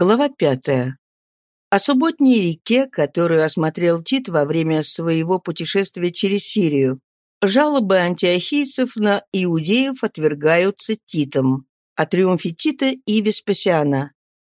Глава пятая. О субботней реке, которую осмотрел Тит во время своего путешествия через Сирию. Жалобы антиохийцев на иудеев отвергаются Титом. О триумфе Тита и Веспасиана.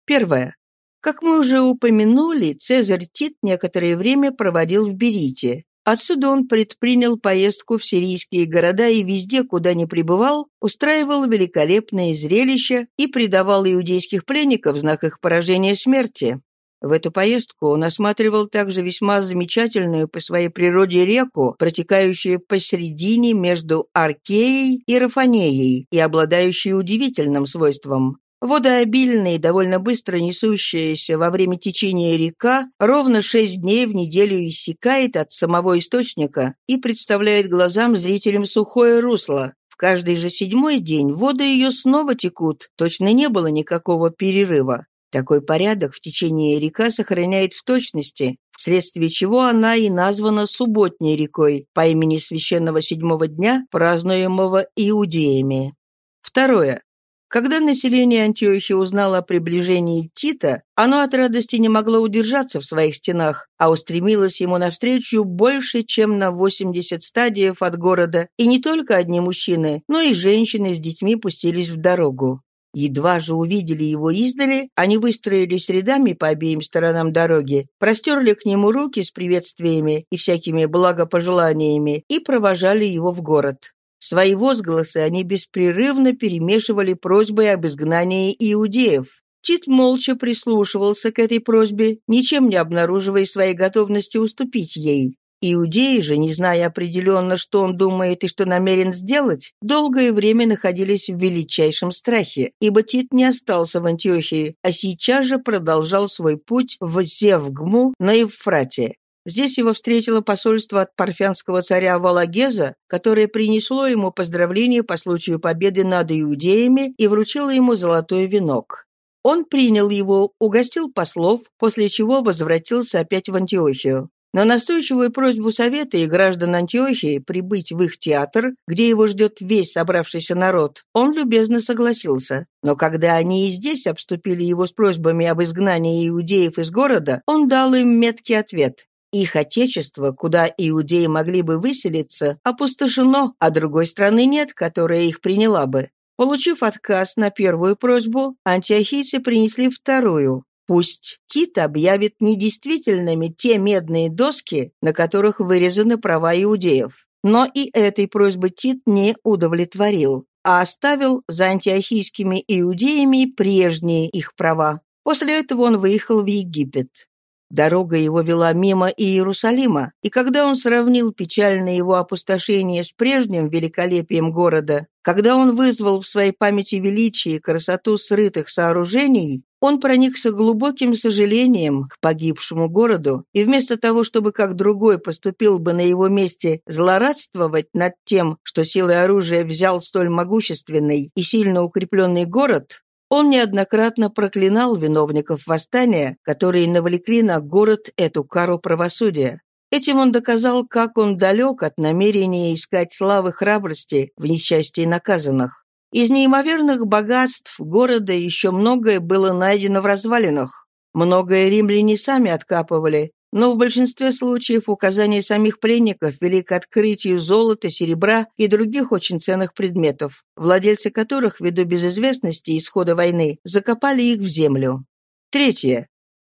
Первое. Как мы уже упомянули, Цезарь Тит некоторое время проводил в Берите. Отсюда он предпринял поездку в сирийские города и везде, куда ни пребывал, устраивал великолепные зрелища и предавал иудейских пленников знак их поражения смерти. В эту поездку он осматривал также весьма замечательную по своей природе реку, протекающую посередине между Аркеей и Рафанеей и обладающую удивительным свойством. Водообильная и довольно быстро несущаяся во время течения река ровно шесть дней в неделю иссякает от самого источника и представляет глазам зрителям сухое русло. В каждый же седьмой день воды ее снова текут, точно не было никакого перерыва. Такой порядок в течение река сохраняет в точности, вследствие чего она и названа субботней рекой по имени священного седьмого дня, празднуемого иудеями. Второе. Когда население Антиохии узнало о приближении Тита, оно от радости не могло удержаться в своих стенах, а устремилось ему навстречу больше, чем на 80 стадиев от города, и не только одни мужчины, но и женщины с детьми пустились в дорогу. Едва же увидели его издали, они выстроились рядами по обеим сторонам дороги, простерли к нему руки с приветствиями и всякими благопожеланиями и провожали его в город. Свои возгласы они беспрерывно перемешивали просьбой об изгнании иудеев. Тит молча прислушивался к этой просьбе, ничем не обнаруживая своей готовности уступить ей. Иудеи же, не зная определенно, что он думает и что намерен сделать, долгое время находились в величайшем страхе, ибо Тит не остался в Антиохии, а сейчас же продолжал свой путь в Зевгму на Евфрате. Здесь его встретило посольство от парфянского царя Валагеза, которое принесло ему поздравления по случаю победы над иудеями и вручило ему золотой венок. Он принял его, угостил послов, после чего возвратился опять в Антиохию. На настойчивую просьбу Совета и граждан Антиохии прибыть в их театр, где его ждет весь собравшийся народ, он любезно согласился. Но когда они и здесь обступили его с просьбами об изгнании иудеев из города, он дал им меткий ответ. Их отечество, куда иудеи могли бы выселиться, опустошено, а другой страны нет, которая их приняла бы. Получив отказ на первую просьбу, антиохийцы принесли вторую. Пусть Тит объявит недействительными те медные доски, на которых вырезаны права иудеев. Но и этой просьбы Тит не удовлетворил, а оставил за антиохийскими иудеями прежние их права. После этого он выехал в Египет. Дорога его вела мимо Иерусалима, и когда он сравнил печальное его опустошение с прежним великолепием города, когда он вызвал в своей памяти величие и красоту срытых сооружений, он проникся глубоким сожалением к погибшему городу, и вместо того, чтобы как другой поступил бы на его месте злорадствовать над тем, что силой оружия взял столь могущественный и сильно укрепленный город, он неоднократно проклинал виновников восстания, которые навлекли на город эту кару правосудия. Этим он доказал, как он далек от намерения искать славы храбрости в несчастье наказанных. Из неимоверных богатств города еще многое было найдено в развалинах. Многое римляне сами откапывали, но в большинстве случаев указания самих пленников вели к открытию золота, серебра и других очень ценных предметов, владельцы которых, ввиду безызвестности исхода войны, закопали их в землю. Третье.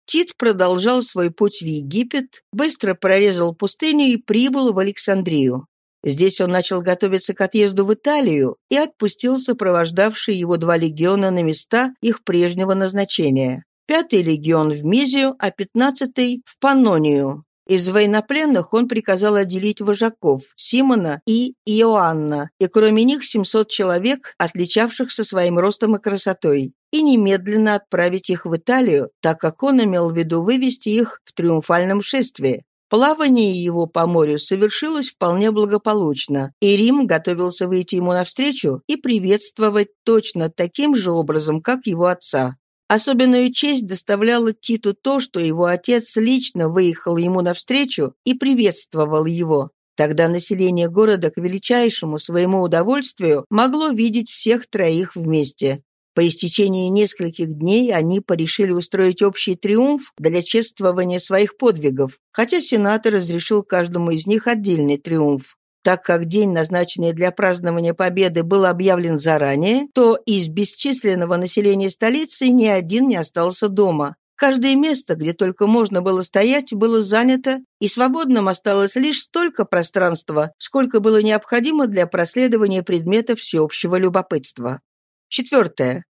Тит продолжал свой путь в Египет, быстро прорезал пустыню и прибыл в Александрию. Здесь он начал готовиться к отъезду в Италию и отпустил сопровождавшие его два легиона на места их прежнего назначения пятый легион в Мизию, а пятнадцатый — в Панонию. Из военнопленных он приказал отделить вожаков Симона и Иоанна, и кроме них 700 человек, отличавшихся своим ростом и красотой, и немедленно отправить их в Италию, так как он имел в виду вывести их в триумфальном шествии. Плавание его по морю совершилось вполне благополучно, и Рим готовился выйти ему навстречу и приветствовать точно таким же образом, как его отца. Особенную честь доставляло Титу то, что его отец лично выехал ему навстречу и приветствовал его. Тогда население города к величайшему своему удовольствию могло видеть всех троих вместе. По истечении нескольких дней они порешили устроить общий триумф для чествования своих подвигов, хотя сенатор разрешил каждому из них отдельный триумф. Так как день, назначенный для празднования победы, был объявлен заранее, то из бесчисленного населения столицы ни один не остался дома. Каждое место, где только можно было стоять, было занято, и свободным осталось лишь столько пространства, сколько было необходимо для проследования предмета всеобщего любопытства. Четвертое.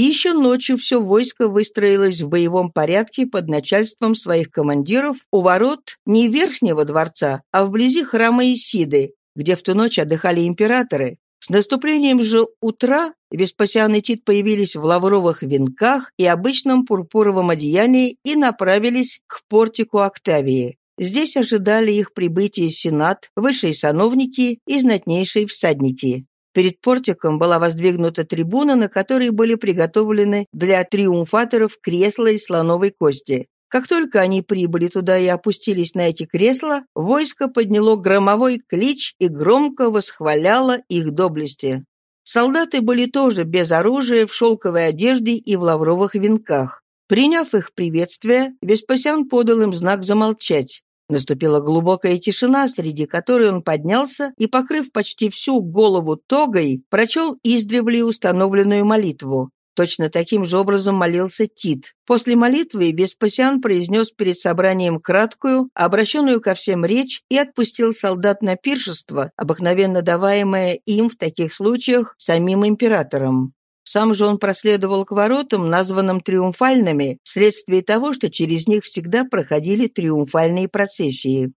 Еще ночью все войско выстроилось в боевом порядке под начальством своих командиров у ворот не Верхнего дворца, а вблизи храма Исиды, где в ту ночь отдыхали императоры, с наступлением же утра Веспасиан и Тит появились в лавровых венках и обычном пурпуровом одеянии и направились к портику Октавии. Здесь ожидали их прибытия сенат, высшие сановники и знатнейшие всадники. Перед портиком была воздвигнута трибуна, на которой были приготовлены для триумфаторов кресла из слоновой кости. Как только они прибыли туда и опустились на эти кресла, войско подняло громовой клич и громко восхваляло их доблести. Солдаты были тоже без оружия, в шелковой одежде и в лавровых венках. Приняв их приветствие, Веспасиан подал им знак замолчать. Наступила глубокая тишина, среди которой он поднялся и, покрыв почти всю голову тогой, прочел издревле установленную молитву. Точно таким же образом молился Тит. После молитвы Веспасиан произнес перед собранием краткую, обращенную ко всем речь и отпустил солдат на пиршество, обыкновенно даваемое им в таких случаях самим императором. Сам же он проследовал к воротам, названным триумфальными, вследствие того, что через них всегда проходили триумфальные процессии.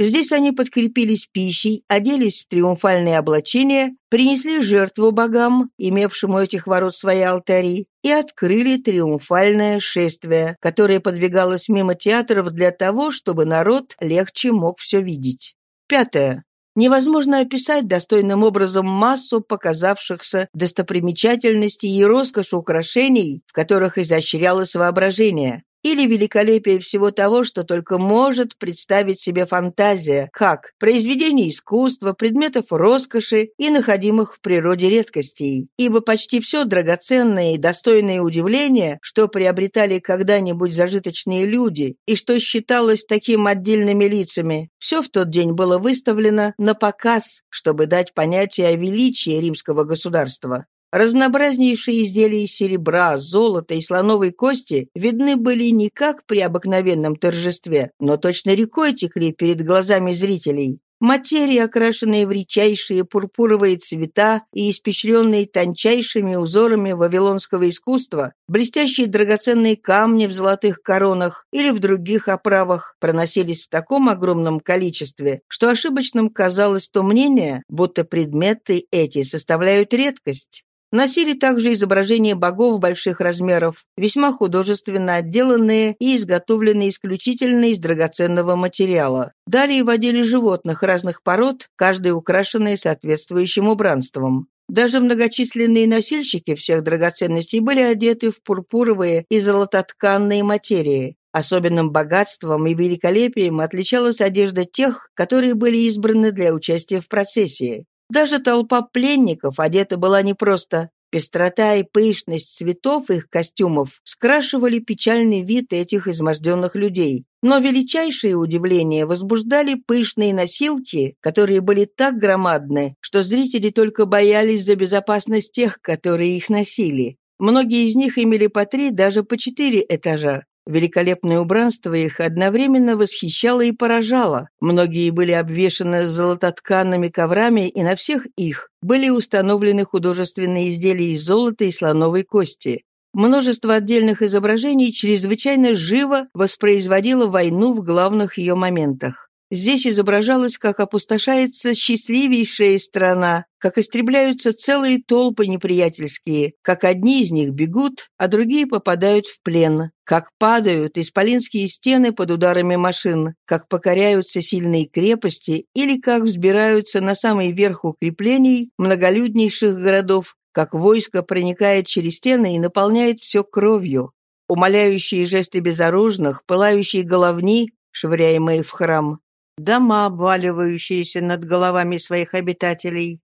Здесь они подкрепились пищей, оделись в триумфальные облачения, принесли жертву богам, имевшим у этих ворот свои алтари, и открыли триумфальное шествие, которое подвигалось мимо театров для того, чтобы народ легче мог все видеть. Пятое. Невозможно описать достойным образом массу показавшихся достопримечательностей и роскошь украшений, в которых изощрялось воображение или великолепие всего того, что только может представить себе фантазия, как произведений искусства, предметов роскоши и находимых в природе редкостей. Ибо почти все драгоценное и достойное удивления, что приобретали когда-нибудь зажиточные люди и что считалось таким отдельными лицами, все в тот день было выставлено на показ, чтобы дать понятие о величии римского государства. Разнообразнейшие изделия из серебра, золота и слоновой кости видны были не как при обыкновенном торжестве, но точно рекой текли перед глазами зрителей. Материи, окрашенные в редчайшие пурпуровые цвета и испещренные тончайшими узорами вавилонского искусства, блестящие драгоценные камни в золотых коронах или в других оправах проносились в таком огромном количестве, что ошибочным казалось то мнение, будто предметы эти составляют редкость. Носили также изображения богов больших размеров, весьма художественно отделанные и изготовленные исключительно из драгоценного материала. Далее водили животных разных пород, каждый украшенный соответствующим убранством. Даже многочисленные носильщики всех драгоценностей были одеты в пурпуровые и золототканные материи. Особенным богатством и великолепием отличалась одежда тех, которые были избраны для участия в процессии. Даже толпа пленников одета была непросто. Пестрота и пышность цветов их костюмов скрашивали печальный вид этих изможденных людей. Но величайшее удивление возбуждали пышные носилки, которые были так громадны, что зрители только боялись за безопасность тех, которые их носили. Многие из них имели по три, даже по четыре этажа. Великолепное убранство их одновременно восхищало и поражало. Многие были обвешаны золототканными коврами, и на всех их были установлены художественные изделия из золота и слоновой кости. Множество отдельных изображений чрезвычайно живо воспроизводило войну в главных ее моментах. Здесь изображалось, как опустошается счастливейшая страна, как истребляются целые толпы неприятельские, как одни из них бегут, а другие попадают в плен, как падают исполинские стены под ударами машин, как покоряются сильные крепости или как взбираются на самый верх укреплений многолюднейших городов, как войско проникает через стены и наполняет все кровью. Умоляющие жесты безоружных, пылающие головни, швыряемые в храм, дома, обваливающиеся над головами своих обитателей,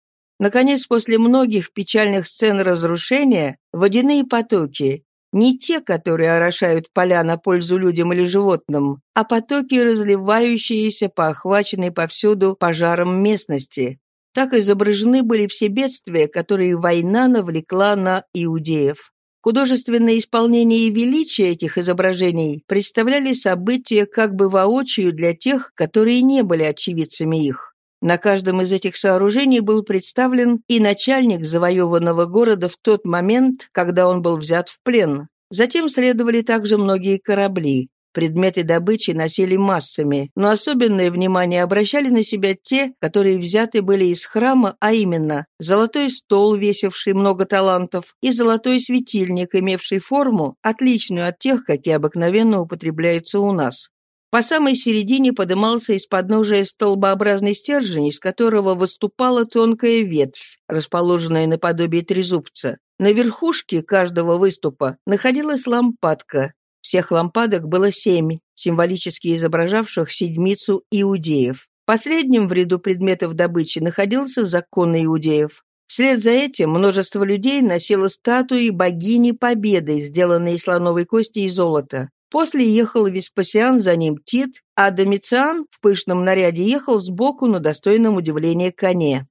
Наконец, после многих печальных сцен разрушения, водяные потоки, не те, которые орошают поля на пользу людям или животным, а потоки, разливающиеся по охваченной повсюду пожаром местности. Так изображены были все бедствия, которые война навлекла на иудеев. Художественное исполнение и величие этих изображений представляли события как бы воочию для тех, которые не были очевидцами их. На каждом из этих сооружений был представлен и начальник завоеванного города в тот момент, когда он был взят в плен. Затем следовали также многие корабли. Предметы добычи носили массами, но особенное внимание обращали на себя те, которые взяты были из храма, а именно золотой стол, весивший много талантов, и золотой светильник, имевший форму, отличную от тех, какие обыкновенно употребляются у нас. По самой середине подымался из подножия столбообразный стержень, из которого выступала тонкая ветвь, расположенная наподобие трезубца. На верхушке каждого выступа находилась лампадка. Всех лампадок было семь, символически изображавших седмицу иудеев. Последним в ряду предметов добычи находился закон иудеев. Вслед за этим множество людей носило статуи богини Победы, сделанные из слоновой кости и золота. После ехал Веспасиан, за ним Тит, а Домициан в пышном наряде ехал сбоку на достойном удивления коне.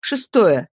Шестое.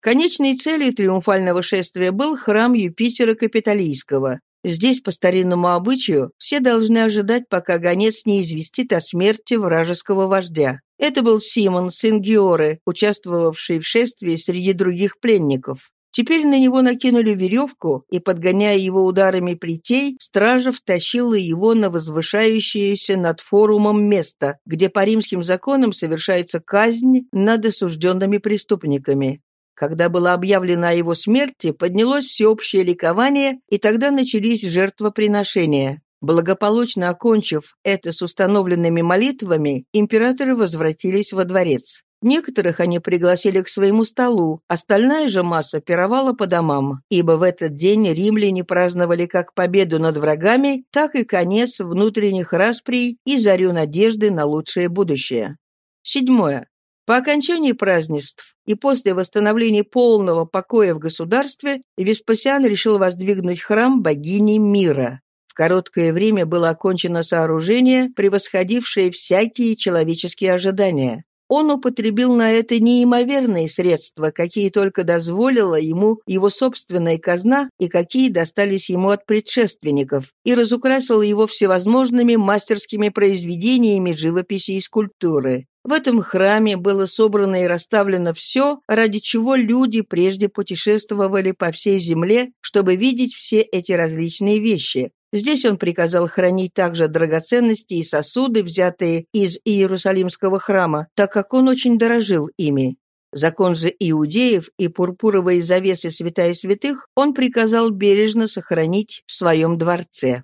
Конечной целью триумфального шествия был храм Юпитера Капитолийского. Здесь, по старинному обычаю, все должны ожидать, пока гонец не известит о смерти вражеского вождя. Это был Симон, сын Георы, участвовавший в шествии среди других пленников. Теперь на него накинули веревку, и, подгоняя его ударами плетей, стража втащила его на возвышающееся над форумом место, где по римским законам совершается казнь над осужденными преступниками. Когда было объявлено о его смерти, поднялось всеобщее ликование, и тогда начались жертвоприношения. Благополучно окончив это с установленными молитвами, императоры возвратились во дворец. Некоторых они пригласили к своему столу, остальная же масса пировала по домам, ибо в этот день римляне праздновали как победу над врагами, так и конец внутренних расприй и зарю надежды на лучшее будущее. Седьмое. По окончании празднеств и после восстановления полного покоя в государстве Веспасиан решил воздвигнуть храм богини мира. В короткое время было окончено сооружение, превосходившее всякие человеческие ожидания. Он употребил на это неимоверные средства, какие только дозволила ему его собственная казна и какие достались ему от предшественников, и разукрасил его всевозможными мастерскими произведениями живописи и скульптуры. В этом храме было собрано и расставлено все, ради чего люди прежде путешествовали по всей земле, чтобы видеть все эти различные вещи, Здесь он приказал хранить также драгоценности и сосуды, взятые из Иерусалимского храма, так как он очень дорожил ими. Закон же иудеев и пурпуровые завесы святая святых он приказал бережно сохранить в своем дворце.